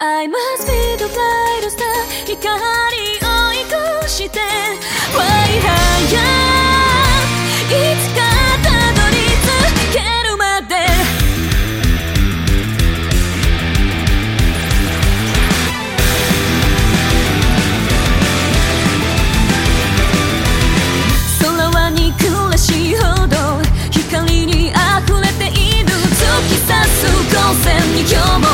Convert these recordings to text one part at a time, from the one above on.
I'm a speed of light of star. 光を追い越して。Fly higher いつかたどり着けるまで。空は憎らしいほど。光に溢れている。突き刺す。光線に今日も。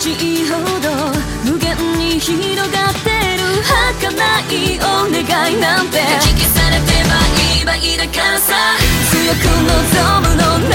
ちいいほど無限に広がってる儚いお願いなんて。弾き消されてばいいばいいだからさ。強く望むの